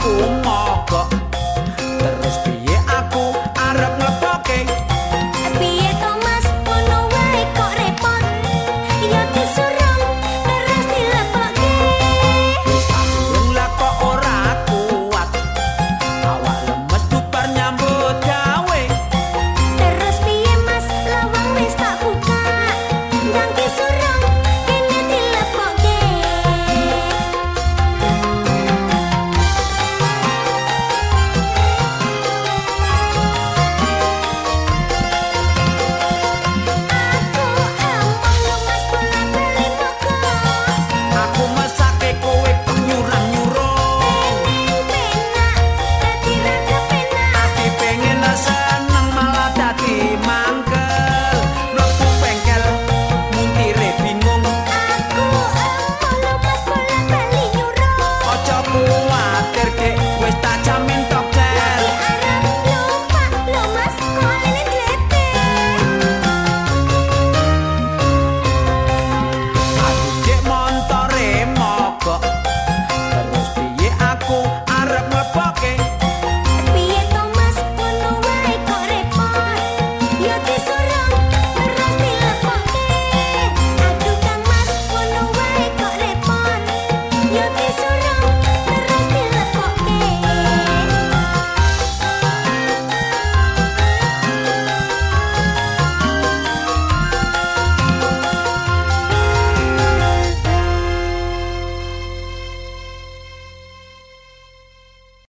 不莫讲。